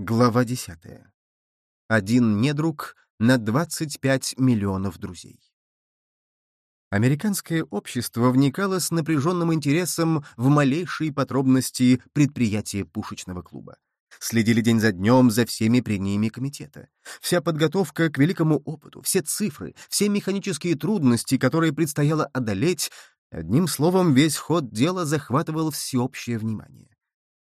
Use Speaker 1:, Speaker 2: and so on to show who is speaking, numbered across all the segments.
Speaker 1: Глава 10. Один недруг на 25 миллионов друзей. Американское общество вникало с напряженным интересом в малейшие подробности предприятия пушечного клуба. Следили день за днем за всеми прениями комитета. Вся подготовка к великому опыту, все цифры, все механические трудности, которые предстояло одолеть, одним словом, весь ход дела захватывал всеобщее внимание.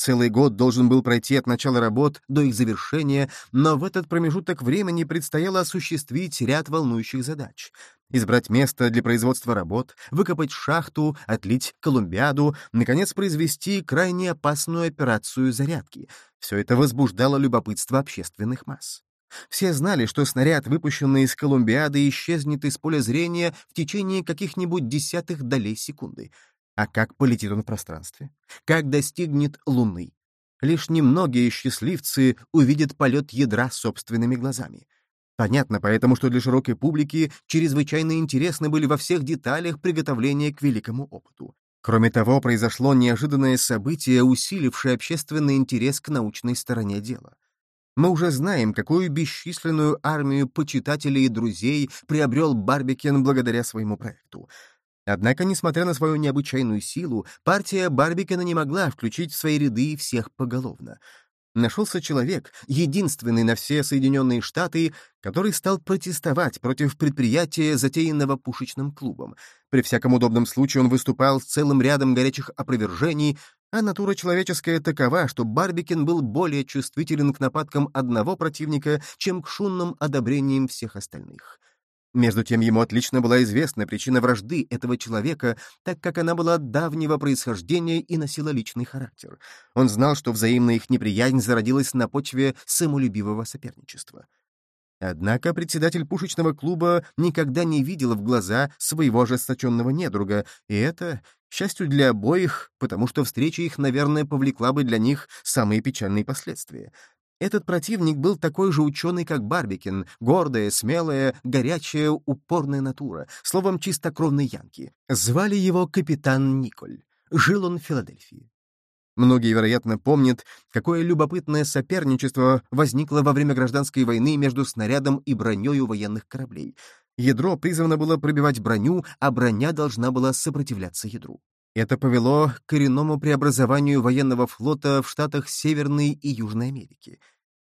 Speaker 1: Целый год должен был пройти от начала работ до их завершения, но в этот промежуток времени предстояло осуществить ряд волнующих задач. Избрать место для производства работ, выкопать шахту, отлить колумбиаду, наконец произвести крайне опасную операцию зарядки. Все это возбуждало любопытство общественных масс. Все знали, что снаряд, выпущенный из колумбиады, исчезнет из поля зрения в течение каких-нибудь десятых долей секунды — а как полетит он в пространстве? Как достигнет Луны? Лишь немногие счастливцы увидят полет ядра собственными глазами. Понятно поэтому, что для широкой публики чрезвычайно интересны были во всех деталях приготовления к великому опыту. Кроме того, произошло неожиданное событие, усилившее общественный интерес к научной стороне дела. Мы уже знаем, какую бесчисленную армию почитателей и друзей приобрел Барбикен благодаря своему проекту. Однако, несмотря на свою необычайную силу, партия Барбикена не могла включить в свои ряды всех поголовно. Нашелся человек, единственный на все Соединенные Штаты, который стал протестовать против предприятия, затеянного пушечным клубом. При всяком удобном случае он выступал с целым рядом горячих опровержений, а натура человеческая такова, что Барбикен был более чувствителен к нападкам одного противника, чем к шумным одобрениям всех остальных. Между тем ему отлично была известна причина вражды этого человека, так как она была давнего происхождения и носила личный характер. Он знал, что взаимная их неприязнь зародилась на почве самолюбивого соперничества. Однако председатель пушечного клуба никогда не видел в глаза своего ожесточенного недруга, и это, счастью для обоих, потому что встреча их, наверное, повлекла бы для них самые печальные последствия. Этот противник был такой же ученый, как Барбикин, гордая, смелая, горячая, упорная натура, словом, чистокровный янки. Звали его капитан Николь. Жил он в Филадельфии. Многие, вероятно, помнят, какое любопытное соперничество возникло во время гражданской войны между снарядом и броней военных кораблей. Ядро призвано было пробивать броню, а броня должна была сопротивляться ядру. Это повело к коренному преобразованию военного флота в штатах Северной и Южной Америки.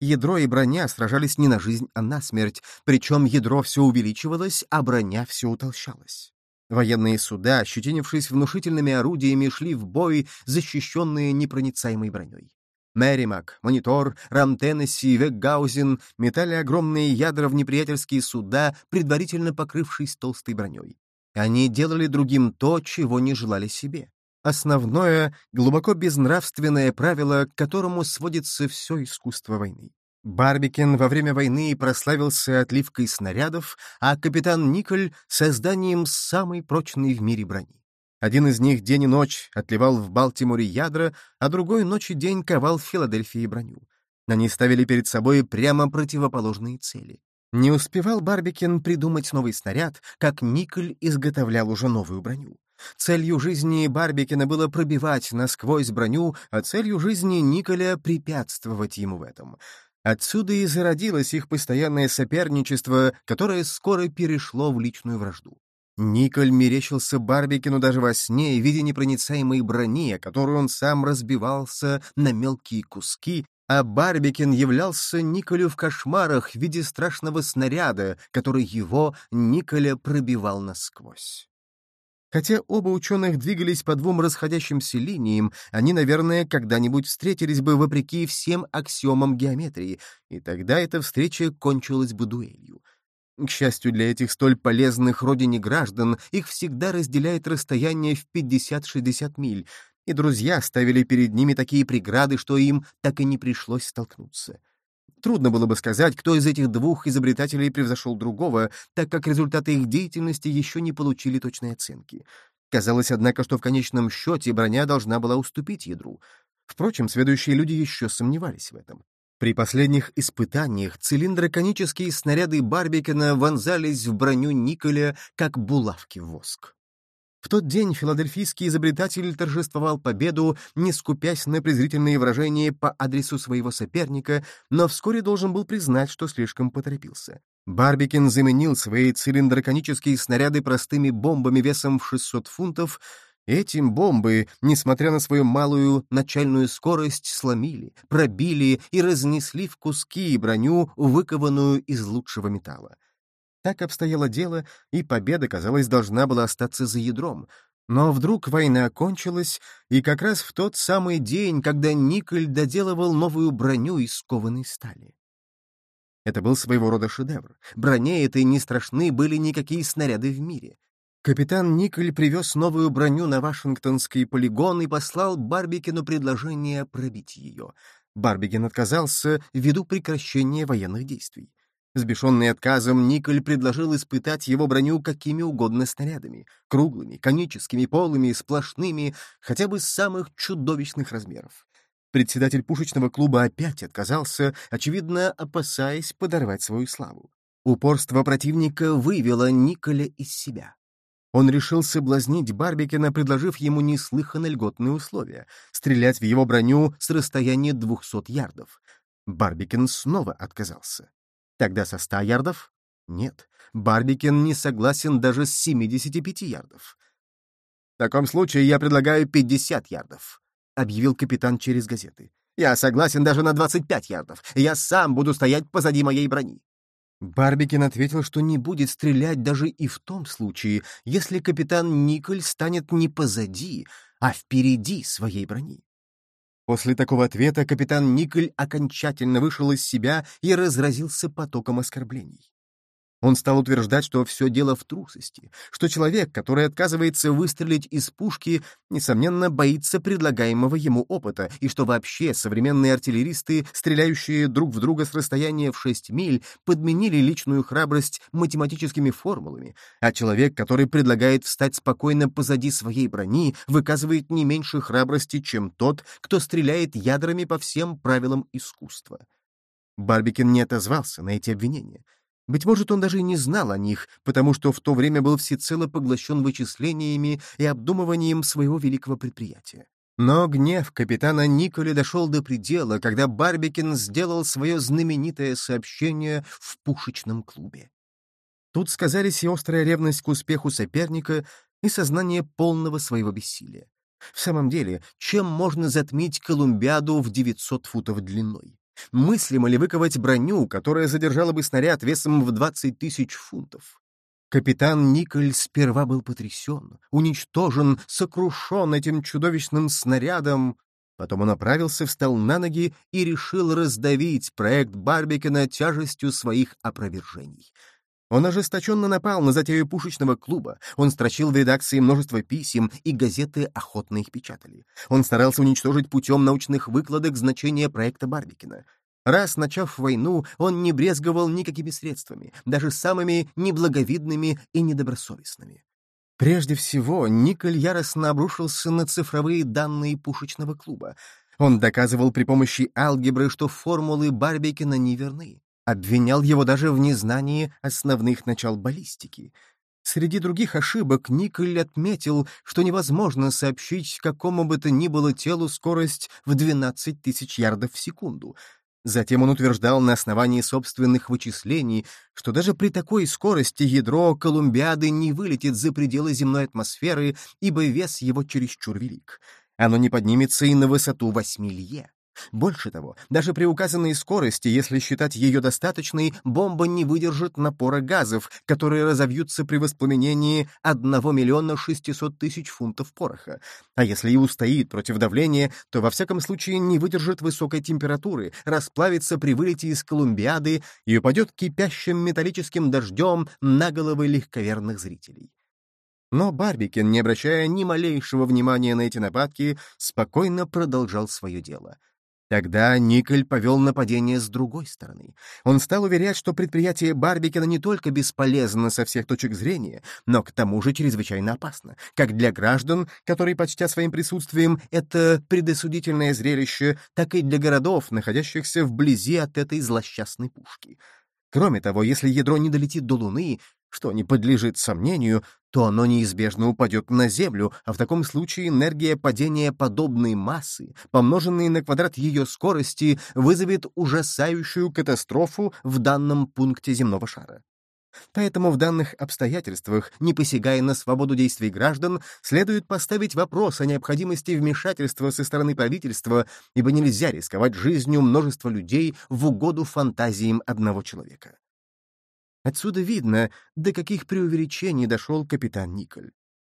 Speaker 1: Ядро и броня сражались не на жизнь, а на смерть, причем ядро все увеличивалось, а броня все утолщалась. Военные суда, ощетинившись внушительными орудиями, шли в бой, защищенные непроницаемой броней. Мэримак, Монитор, Рам Теннесси, Векгаузен метали огромные ядра в неприятельские суда, предварительно покрывшись толстой броней. Они делали другим то, чего не желали себе. Основное, глубоко безнравственное правило, к которому сводится все искусство войны. Барбикен во время войны прославился отливкой снарядов, а капитан Николь — созданием самой прочной в мире брони. Один из них день и ночь отливал в Балтиморе ядра, а другой ночь и день ковал в Филадельфии броню. Они ставили перед собой прямо противоположные цели. Не успевал Барбикен придумать новый снаряд, как Николь изготовлял уже новую броню. Целью жизни Барбикина было пробивать насквозь броню, а целью жизни Николя — препятствовать ему в этом. Отсюда и зародилось их постоянное соперничество, которое скоро перешло в личную вражду. Николь мерещился Барбикину даже во сне, видя непроницаемой брони, которую он сам разбивался на мелкие куски, а Барбикин являлся Николю в кошмарах в виде страшного снаряда, который его, Николя, пробивал насквозь. Хотя оба ученых двигались по двум расходящимся линиям, они, наверное, когда-нибудь встретились бы вопреки всем аксиомам геометрии, и тогда эта встреча кончилась бы дуэлью. К счастью для этих столь полезных родине граждан, их всегда разделяет расстояние в 50-60 миль, и друзья ставили перед ними такие преграды, что им так и не пришлось столкнуться. Трудно было бы сказать, кто из этих двух изобретателей превзошел другого, так как результаты их деятельности еще не получили точной оценки. Казалось, однако, что в конечном счете броня должна была уступить ядру. Впрочем, следующие люди еще сомневались в этом. При последних испытаниях цилиндроконические снаряды Барбикена вонзались в броню Николя, как булавки в воск. В тот день филадельфийский изобретатель торжествовал победу, не скупясь на презрительные выражения по адресу своего соперника, но вскоре должен был признать, что слишком поторопился. Барбикин заменил свои цилиндроконические снаряды простыми бомбами весом в 600 фунтов, Этим бомбы, несмотря на свою малую начальную скорость, сломили, пробили и разнесли в куски броню, выкованную из лучшего металла. Так обстояло дело, и победа, казалось, должна была остаться за ядром. Но вдруг война кончилась, и как раз в тот самый день, когда Николь доделывал новую броню из кованой стали. Это был своего рода шедевр. Броне этой не страшны были никакие снаряды в мире. Капитан Николь привез новую броню на Вашингтонский полигон и послал Барбикину предложение пробить ее. Барбикин отказался ввиду прекращения военных действий. Сбешенный отказом, Николь предложил испытать его броню какими угодно снарядами — круглыми, коническими, полыми, сплошными, хотя бы самых чудовищных размеров. Председатель пушечного клуба опять отказался, очевидно, опасаясь подорвать свою славу. Упорство противника вывело Николя из себя. Он решил соблазнить Барбикина, предложив ему неслыханно льготные условия — стрелять в его броню с расстояния двухсот ярдов. Барбикин снова отказался. Тогда со ста ярдов? Нет, Барбикин не согласен даже с 75 ярдов. «В таком случае я предлагаю 50 ярдов», — объявил капитан через газеты. «Я согласен даже на 25 ярдов. Я сам буду стоять позади моей брони». Барбикин ответил, что не будет стрелять даже и в том случае, если капитан Николь станет не позади, а впереди своей брони. После такого ответа капитан Николь окончательно вышел из себя и разразился потоком оскорблений. Он стал утверждать, что все дело в трусости, что человек, который отказывается выстрелить из пушки, несомненно, боится предлагаемого ему опыта, и что вообще современные артиллеристы, стреляющие друг в друга с расстояния в 6 миль, подменили личную храбрость математическими формулами, а человек, который предлагает встать спокойно позади своей брони, выказывает не меньше храбрости, чем тот, кто стреляет ядрами по всем правилам искусства. Барбикин не отозвался на эти обвинения. Быть может, он даже и не знал о них, потому что в то время был всецело поглощен вычислениями и обдумыванием своего великого предприятия. Но гнев капитана Николи дошел до предела, когда Барбикин сделал свое знаменитое сообщение в пушечном клубе. Тут сказались и острая ревность к успеху соперника, и сознание полного своего бессилия. В самом деле, чем можно затмить Колумбиаду в 900 футов длиной? Мыслимо ли выковать броню, которая задержала бы снаряд весом в 20 тысяч фунтов? Капитан Николь сперва был потрясен, уничтожен, сокрушен этим чудовищным снарядом. Потом он направился, встал на ноги и решил раздавить проект Барбикена тяжестью своих опровержений. Он ожесточенно напал на затею пушечного клуба, он строчил в редакции множество писем, и газеты охотно их печатали. Он старался уничтожить путем научных выкладок значение проекта Барбикина. Раз начав войну, он не брезговал никакими средствами, даже самыми неблаговидными и недобросовестными. Прежде всего, Николь яростно обрушился на цифровые данные пушечного клуба. Он доказывал при помощи алгебры, что формулы Барбикина неверны обвинял его даже в незнании основных начал баллистики. Среди других ошибок Николь отметил, что невозможно сообщить какому бы то ни было телу скорость в 12 тысяч ярдов в секунду. Затем он утверждал на основании собственных вычислений, что даже при такой скорости ядро Колумбиады не вылетит за пределы земной атмосферы, ибо вес его чересчур велик. Оно не поднимется и на высоту восьми лье. Больше того, даже при указанной скорости, если считать ее достаточной, бомба не выдержит напора газов, которые разовьются при воспламенении 1 миллиона 600 тысяч фунтов пороха. А если и устоит против давления, то во всяком случае не выдержит высокой температуры, расплавится при вылете из Колумбиады и упадет кипящим металлическим дождем на головы легковерных зрителей. Но Барбикин, не обращая ни малейшего внимания на эти нападки, спокойно продолжал свое дело — Тогда Николь повел нападение с другой стороны. Он стал уверять, что предприятие Барбикина не только бесполезно со всех точек зрения, но к тому же чрезвычайно опасно, как для граждан, которые, почтя своим присутствием, это предосудительное зрелище, так и для городов, находящихся вблизи от этой злосчастной пушки. Кроме того, если ядро не долетит до Луны, что не подлежит сомнению, то оно неизбежно упадет на Землю, а в таком случае энергия падения подобной массы, помноженной на квадрат ее скорости, вызовет ужасающую катастрофу в данном пункте земного шара. Поэтому в данных обстоятельствах, не посягая на свободу действий граждан, следует поставить вопрос о необходимости вмешательства со стороны правительства, ибо нельзя рисковать жизнью множества людей в угоду фантазиям одного человека. Отсюда видно, до каких преувеличений дошел капитан Николь.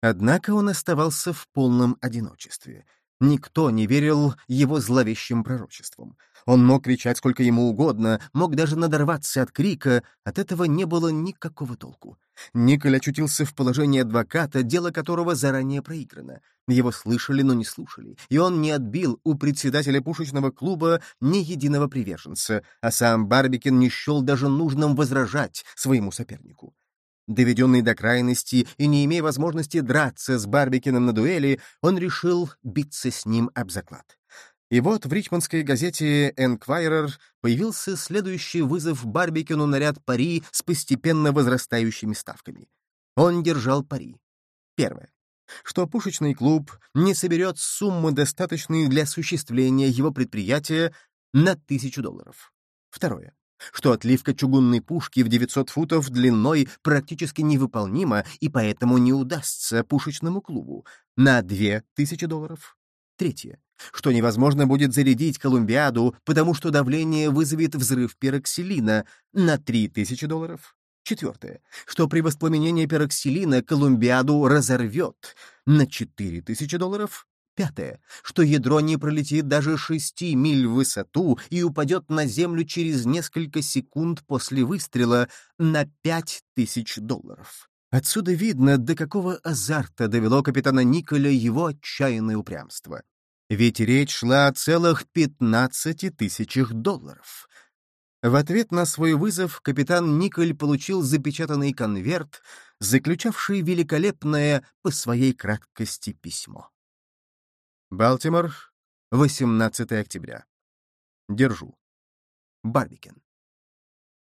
Speaker 1: Однако он оставался в полном одиночестве — Никто не верил его зловещим пророчествам. Он мог кричать сколько ему угодно, мог даже надорваться от крика, от этого не было никакого толку. Николь очутился в положении адвоката, дело которого заранее проиграно. Его слышали, но не слушали, и он не отбил у председателя пушечного клуба ни единого приверженца, а сам Барбикин не счел даже нужным возражать своему сопернику. Доведенный до крайности и не имея возможности драться с Барбикиным на дуэли, он решил биться с ним об заклад. И вот в ричмондской газете «Энквайрер» появился следующий вызов Барбикину на ряд пари с постепенно возрастающими ставками. Он держал пари. Первое. Что пушечный клуб не соберет суммы, достаточные для осуществления его предприятия, на тысячу долларов. Второе что отливка чугунной пушки в 900 футов длиной практически невыполнима и поэтому не удастся пушечному клубу на 2000 долларов. Третье. Что невозможно будет зарядить Колумбиаду, потому что давление вызовет взрыв пероксилина на 3000 долларов. Четвертое. Что при воспламенении пероксилина Колумбиаду разорвет на 4000 долларов. Пятое, что ядро не пролетит даже шести миль в высоту и упадет на Землю через несколько секунд после выстрела на пять тысяч долларов. Отсюда видно, до какого азарта довело капитана Николя его отчаянное упрямство. Ведь речь шла о целых пятнадцати тысячах долларов. В ответ на свой вызов капитан Николь получил запечатанный конверт, заключавший великолепное по своей краткости письмо. Балтимор, 18 октября. Держу. Барбикен.